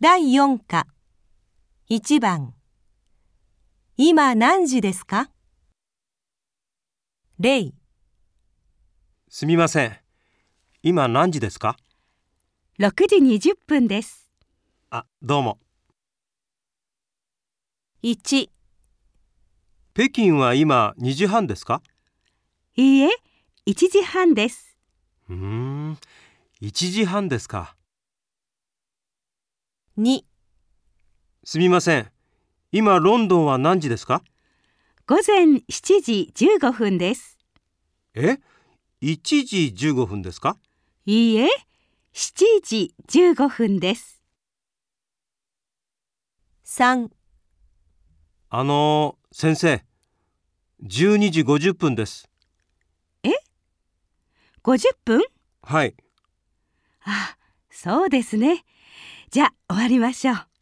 第4課1番今何時ですか？例すみません。今何時ですか？6時20分です。あ、どうも。1北京は今2時半ですか？いいえ、1時半です。うーん、1時半ですか。2すみません。今ロンドンは何時ですか？午前7時15分です。え ?1 時15分ですか？いいえ、7時15分です。3あのー、先生。12時50分です。50分？はい。あ、そうですね。じゃあ終わりましょう。